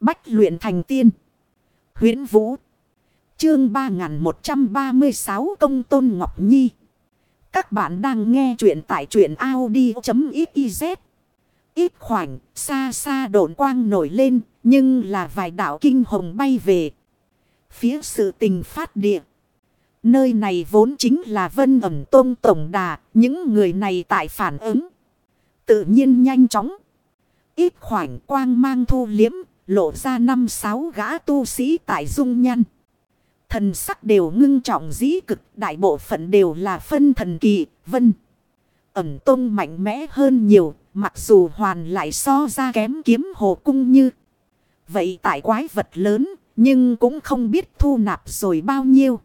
Bách luyện thành tiên. huyễn Vũ. Chương 3136 Công Tôn Ngọc Nhi. Các bạn đang nghe truyện tại truyện Audi.xyz. Ít khoảnh, xa xa độn quang nổi lên, nhưng là vài đạo kinh hồng bay về. Phía sự tình phát địa. Nơi này vốn chính là vân ẩm tôn tổng đà, những người này tại phản ứng. Tự nhiên nhanh chóng. Ít khoảnh quang mang thu liếm, lộ ra năm sáu gã tu sĩ tại dung nhan Thần sắc đều ngưng trọng dĩ cực, đại bộ phận đều là phân thần kỳ, vân. Ẩm tông mạnh mẽ hơn nhiều, mặc dù hoàn lại so ra kém kiếm hồ cung như. Vậy tại quái vật lớn, nhưng cũng không biết thu nạp rồi bao nhiêu.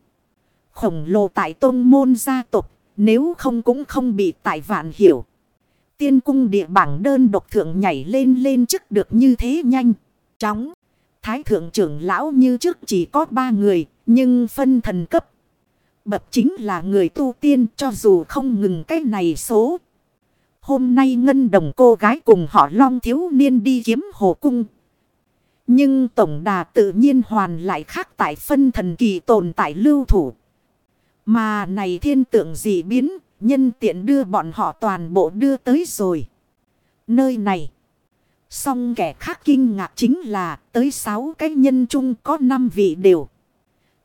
Khổng lồ tại tông môn gia tộc nếu không cũng không bị tại vạn hiểu. Tiên cung địa bảng đơn độc thượng nhảy lên lên chức được như thế nhanh, chóng. Thái thượng trưởng lão như trước chỉ có ba người, nhưng phân thần cấp. Bậc chính là người tu tiên cho dù không ngừng cái này số. Hôm nay ngân đồng cô gái cùng họ long thiếu niên đi kiếm hồ cung. Nhưng tổng đà tự nhiên hoàn lại khác tại phân thần kỳ tồn tại lưu thủ. Mà này thiên tượng dị biến, nhân tiện đưa bọn họ toàn bộ đưa tới rồi. Nơi này. Xong kẻ khác kinh ngạc chính là tới sáu cái nhân chung có năm vị đều.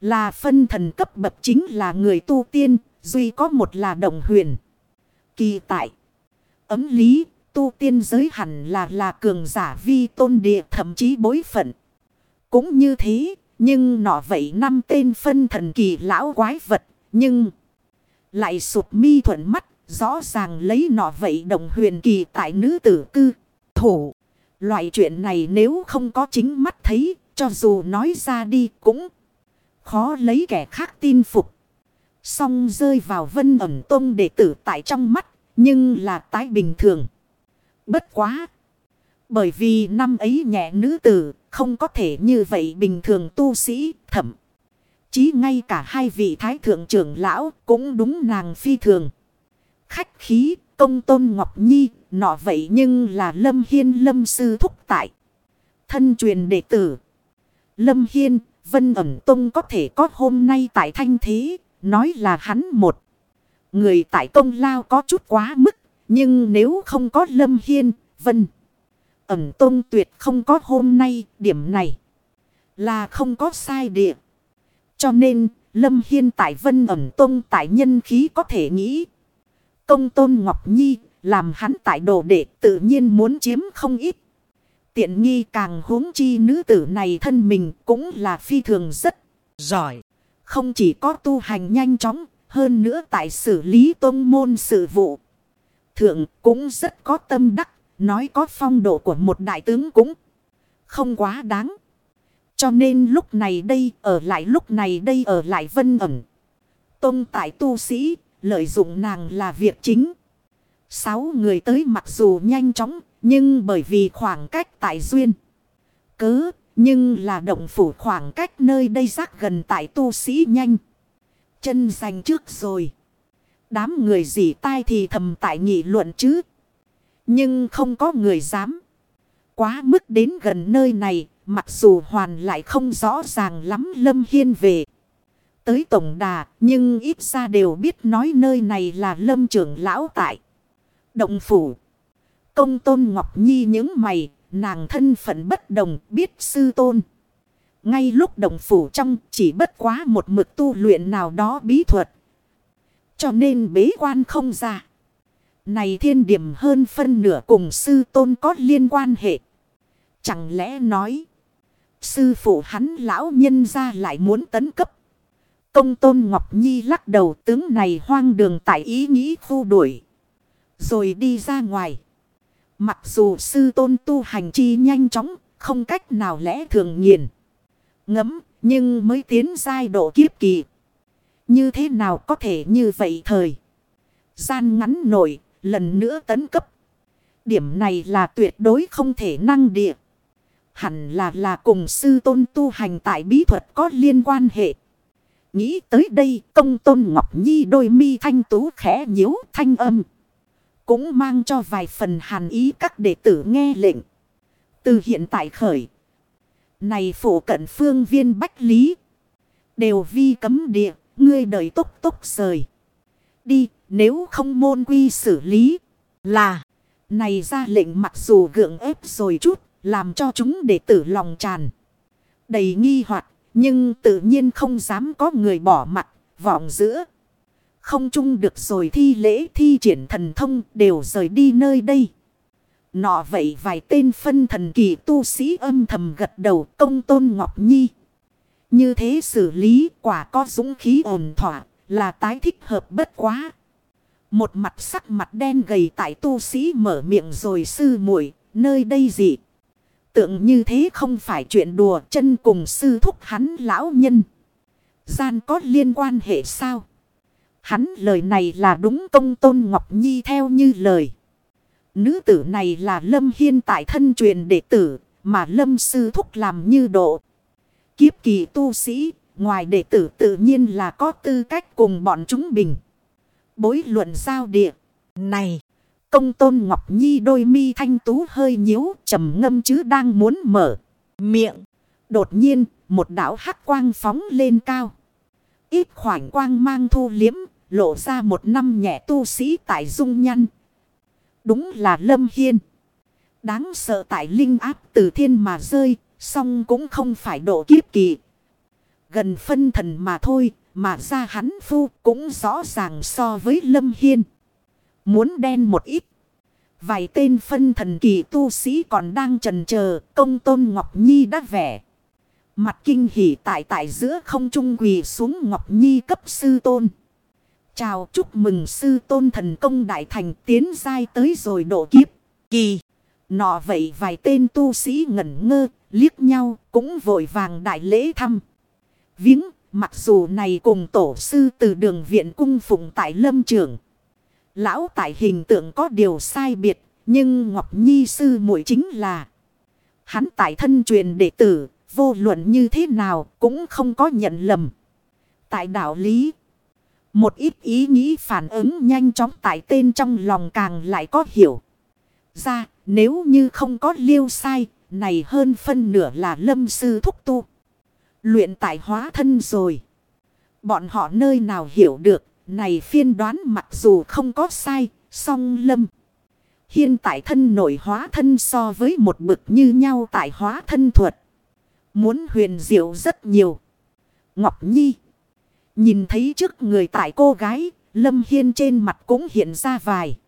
Là phân thần cấp bậc chính là người tu tiên, duy có một là đồng huyền. Kỳ tại. Ấm lý, tu tiên giới hẳn là là cường giả vi tôn địa thậm chí bối phận. Cũng như thế, nhưng nọ vậy năm tên phân thần kỳ lão quái vật, nhưng lại sụp mi thuận mắt, rõ ràng lấy nọ vậy đồng huyền kỳ tại nữ tử cư, thủ. Loại chuyện này nếu không có chính mắt thấy, cho dù nói ra đi cũng khó lấy kẻ khác tin phục. Xong rơi vào vân ẩm tông đệ tử tại trong mắt, nhưng là tái bình thường. Bất quá. Bởi vì năm ấy nhẹ nữ tử, không có thể như vậy bình thường tu sĩ, thẩm. Chí ngay cả hai vị thái thượng trưởng lão cũng đúng nàng phi thường. Khách khí, công tôn Ngọc Nhi, nọ vậy nhưng là Lâm Hiên Lâm Sư thúc tại. Thân truyền đệ tử. Lâm Hiên, Vân ẩm tông có thể có hôm nay tại thanh thế, nói là hắn một. Người tại công lao có chút quá mức, nhưng nếu không có Lâm Hiên, Vân ẩm tông tuyệt không có hôm nay, điểm này là không có sai địa. Cho nên, Lâm Hiên tại Vân ẩm tông tại nhân khí có thể nghĩ. Công tôn Ngọc Nhi, làm hắn tại đồ đệ tự nhiên muốn chiếm không ít. Tiện nghi càng huống chi nữ tử này thân mình cũng là phi thường rất giỏi. Không chỉ có tu hành nhanh chóng, hơn nữa tại xử lý tôn môn sự vụ. Thượng cũng rất có tâm đắc, nói có phong độ của một đại tướng cũng không quá đáng. Cho nên lúc này đây ở lại lúc này đây ở lại vân ẩn. Tông tại tu sĩ, lợi dụng nàng là việc chính. Sáu người tới mặc dù nhanh chóng, nhưng bởi vì khoảng cách tại duyên. Cớ, nhưng là động phủ khoảng cách nơi đây rác gần tại tu sĩ nhanh. Chân dành trước rồi. Đám người dì tai thì thầm tại nghị luận chứ. Nhưng không có người dám. Quá mức đến gần nơi này, mặc dù hoàn lại không rõ ràng lắm Lâm Hiên về. Tới tổng đà, nhưng ít ra đều biết nói nơi này là Lâm trưởng lão tại. Động phủ. Công tôn Ngọc Nhi những mày, nàng thân phận bất đồng biết sư tôn. Ngay lúc động phủ trong chỉ bất quá một mực tu luyện nào đó bí thuật. Cho nên bế quan không ra. Này thiên điểm hơn phân nửa cùng sư tôn có liên quan hệ. Chẳng lẽ nói. Sư phụ hắn lão nhân ra lại muốn tấn cấp. Công tôn Ngọc Nhi lắc đầu tướng này hoang đường tại ý nghĩ khu đuổi. Rồi đi ra ngoài. Mặc dù sư tôn tu hành chi nhanh chóng, không cách nào lẽ thường nghiền. Ngấm, nhưng mới tiến giai độ kiếp kỳ. Như thế nào có thể như vậy thời. Gian ngắn nổi, lần nữa tấn cấp. Điểm này là tuyệt đối không thể năng địa. Hẳn là là cùng sư tôn tu hành tại bí thuật có liên quan hệ. Nghĩ tới đây, công tôn Ngọc Nhi đôi mi thanh tú khẽ nhíu thanh âm. Cũng mang cho vài phần hàn ý các đệ tử nghe lệnh. Từ hiện tại khởi. Này phủ cận phương viên bách lý. Đều vi cấm địa. Ngươi đợi tốc tốc rời. Đi, nếu không môn quy xử lý. Là. Này ra lệnh mặc dù gượng ép rồi chút. Làm cho chúng đệ tử lòng tràn. Đầy nghi hoặc nhưng tự nhiên không dám có người bỏ mặt. Vọng giữa. Không chung được rồi thi lễ, thi triển thần thông đều rời đi nơi đây. Nọ vậy vài tên phân thần kỳ tu sĩ âm thầm gật đầu công tôn Ngọc Nhi. Như thế xử lý quả có dũng khí ổn thỏa, là tái thích hợp bất quá. Một mặt sắc mặt đen gầy tại tu sĩ mở miệng rồi sư muội, nơi đây gì. Tượng như thế không phải chuyện đùa chân cùng sư thúc hắn lão nhân. Gian có liên quan hệ sao? Hắn lời này là đúng công tôn Ngọc Nhi theo như lời. Nữ tử này là Lâm Hiên tại thân truyền đệ tử, mà Lâm Sư Thúc làm như độ. Kiếp kỳ tu sĩ, ngoài đệ tử tự nhiên là có tư cách cùng bọn chúng bình. Bối luận giao địa. Này, công tôn Ngọc Nhi đôi mi thanh tú hơi nhíu, trầm ngâm chứ đang muốn mở miệng. Đột nhiên, một đảo hắc quang phóng lên cao. Ít khoảnh quang mang thu liếm, lộ ra một năm nhẹ tu sĩ tại dung nhăn. Đúng là Lâm Hiên. Đáng sợ tại linh áp từ thiên mà rơi, song cũng không phải độ kiếp kỳ. Gần phân thần mà thôi, mà ra hắn phu cũng rõ ràng so với Lâm Hiên. Muốn đen một ít. Vài tên phân thần kỳ tu sĩ còn đang trần chờ công tôn Ngọc Nhi đã vẻ. Mặt kinh hỉ tại tại giữa không trung quỳ xuống Ngọc Nhi cấp sư tôn. Chào chúc mừng sư tôn thần công đại thành tiến giai tới rồi độ kiếp. Kỳ. Nọ vậy vài tên tu sĩ ngẩn ngơ, liếc nhau cũng vội vàng đại lễ thăm. Viếng, mặc dù này cùng tổ sư từ đường viện cung phụng tại lâm trường. Lão tại hình tượng có điều sai biệt, nhưng Ngọc Nhi sư muội chính là. Hắn tại thân truyền đệ tử, vô luận như thế nào cũng không có nhận lầm. Tại đạo lý. Một ít ý nghĩ phản ứng nhanh chóng tại tên trong lòng càng lại có hiểu. Ra, nếu như không có liêu sai, này hơn phân nửa là lâm sư thúc tu. Luyện tại hóa thân rồi. Bọn họ nơi nào hiểu được, này phiên đoán mặc dù không có sai, song lâm. Hiện tại thân nổi hóa thân so với một bực như nhau tại hóa thân thuật. Muốn huyền diệu rất nhiều. Ngọc Nhi. Nhìn thấy trước người tại cô gái, Lâm Hiên trên mặt cũng hiện ra vài.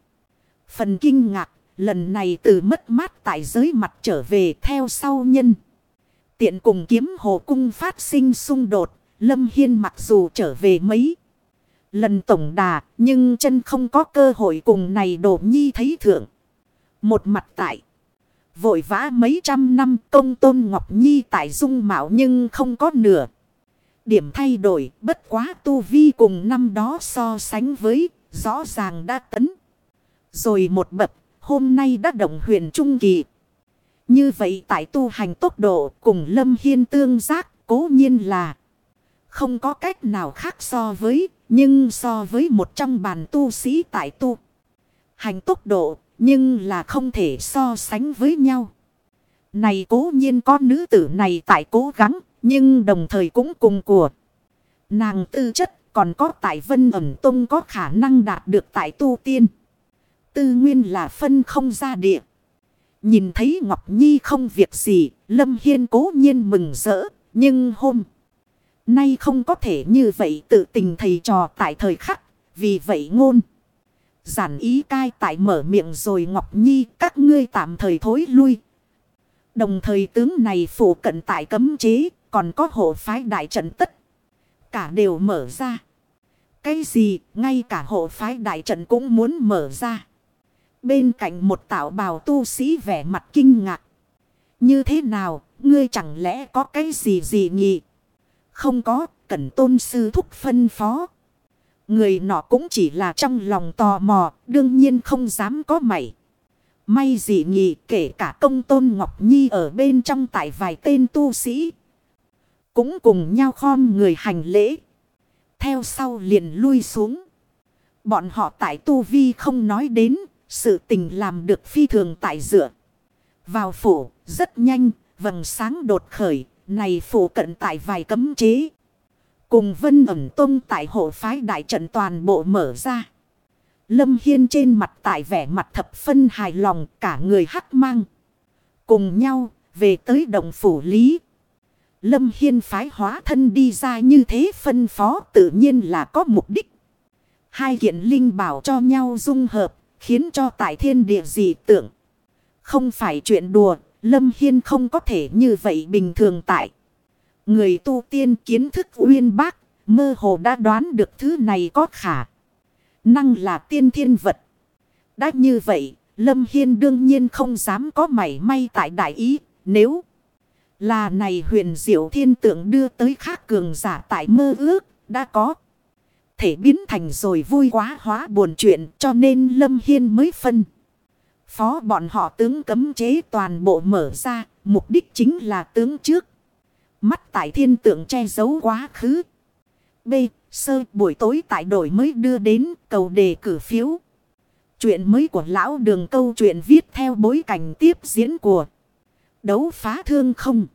Phần kinh ngạc, lần này từ mất mát tại giới mặt trở về theo sau nhân. Tiện cùng kiếm hồ cung phát sinh xung đột, Lâm Hiên mặc dù trở về mấy lần tổng đà, nhưng chân không có cơ hội cùng này đổ nhi thấy thượng. Một mặt tại, vội vã mấy trăm năm công tôn Ngọc Nhi tại dung mạo nhưng không có nửa. Điểm thay đổi bất quá tu vi cùng năm đó so sánh với rõ ràng đã tấn. Rồi một bậc hôm nay đã động huyền trung kỳ. Như vậy tại tu hành tốc độ cùng lâm hiên tương giác cố nhiên là không có cách nào khác so với nhưng so với một trong bàn tu sĩ tại tu hành tốc độ nhưng là không thể so sánh với nhau. Này cố nhiên con nữ tử này tại cố gắng nhưng đồng thời cũng cùng của. Nàng tư chất còn có tại vân ẩm tông có khả năng đạt được tại tu tiên. Tư nguyên là phân không ra địa. Nhìn thấy Ngọc Nhi không việc gì, Lâm Hiên cố nhiên mừng rỡ, nhưng hôm nay không có thể như vậy tự tình thầy trò tại thời khắc, vì vậy ngôn. Giản ý cai tại mở miệng rồi Ngọc Nhi các ngươi tạm thời thối lui. Đồng thời tướng này phủ cận tại cấm chế, còn có hộ phái đại trận tất. Cả đều mở ra. Cái gì, ngay cả hộ phái đại trận cũng muốn mở ra. Bên cạnh một tạo bào tu sĩ vẻ mặt kinh ngạc. Như thế nào, ngươi chẳng lẽ có cái gì gì nhỉ? Không có, cần tôn sư thúc phân phó. Người nọ cũng chỉ là trong lòng tò mò, đương nhiên không dám có mảy. May gì nhỉ kể cả công tôn Ngọc Nhi ở bên trong tại vài tên tu sĩ. Cũng cùng nhau khom người hành lễ. Theo sau liền lui xuống. Bọn họ tại tu vi không nói đến. Sự tình làm được phi thường tại dựa. Vào phủ rất nhanh. Vầng sáng đột khởi, này phủ cận tại vài cấm chế. Cùng vân ẩm tông tại hộ phái đại trận toàn bộ mở ra. Lâm Hiên trên mặt tại vẻ mặt thập phân hài lòng cả người hắc mang. Cùng nhau về tới đồng phủ lý. Lâm Hiên phái hóa thân đi ra như thế phân phó tự nhiên là có mục đích. Hai kiện linh bảo cho nhau dung hợp, khiến cho tại thiên địa dị tượng. Không phải chuyện đùa, Lâm Hiên không có thể như vậy bình thường tại. Người tu tiên kiến thức uyên bác, mơ hồ đã đoán được thứ này có khả. Năng là tiên thiên vật. Đã như vậy, Lâm Hiên đương nhiên không dám có mảy may tại đại ý, nếu là này huyền diệu thiên tượng đưa tới khác cường giả tại mơ ước, đã có. Thể biến thành rồi vui quá hóa buồn chuyện cho nên Lâm Hiên mới phân. Phó bọn họ tướng cấm chế toàn bộ mở ra, mục đích chính là tướng trước. Mắt tại thiên tượng che giấu quá khứ. B. Sơ buổi tối tại đổi mới đưa đến cầu đề cử phiếu. Chuyện mới của lão đường câu chuyện viết theo bối cảnh tiếp diễn của đấu phá thương không.